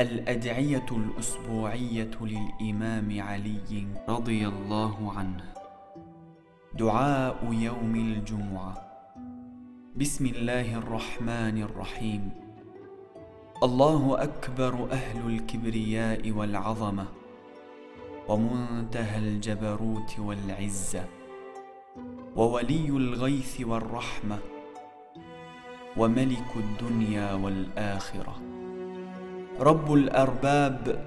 الأدعية الأسبوعية للإمام علي رضي الله عنه. دعاء يوم الجمعة. بسم الله الرحمن الرحيم. الله أكبر أهل الكبرياء والعظمة ومنتهى الجبروت والعزة وولي الغيث والرحمة وملك الدنيا والآخرة. رب الأرباب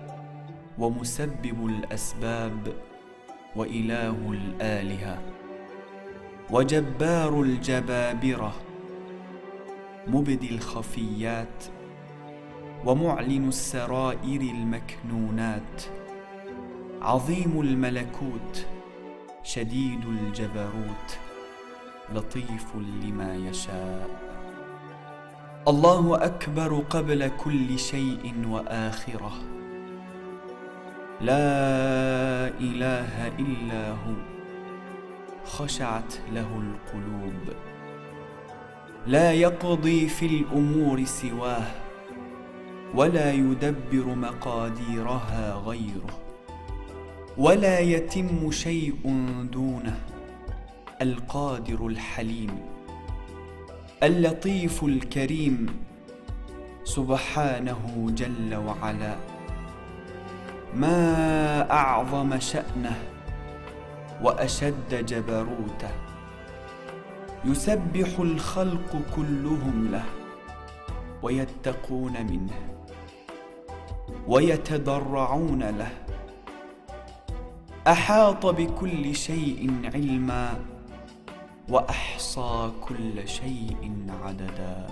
ومسبب الأسباب وإله الآلهة وجبار الجبابرة مبدي الخفيات ومعلن السرائر المكنونات عظيم الملكوت شديد الجبروت لطيف لما يشاء الله أكبر قبل كل شيء وآخرة. لا إله إلا هو. خشعت له القلوب. لا يقضي في الأمور سواه ولا يدبر مقاديرها غيره. ولا يتم شيء دونه. القادر الحليم. اللطيف الكريم سبحانه جل وعلا. ما أعظم شأنه وأشد جبروته. يسبح الخلق كلهم له ويتقون منه ويتضرعون له. أحاط بكل شيء علما وأحصى كل شيء عددا.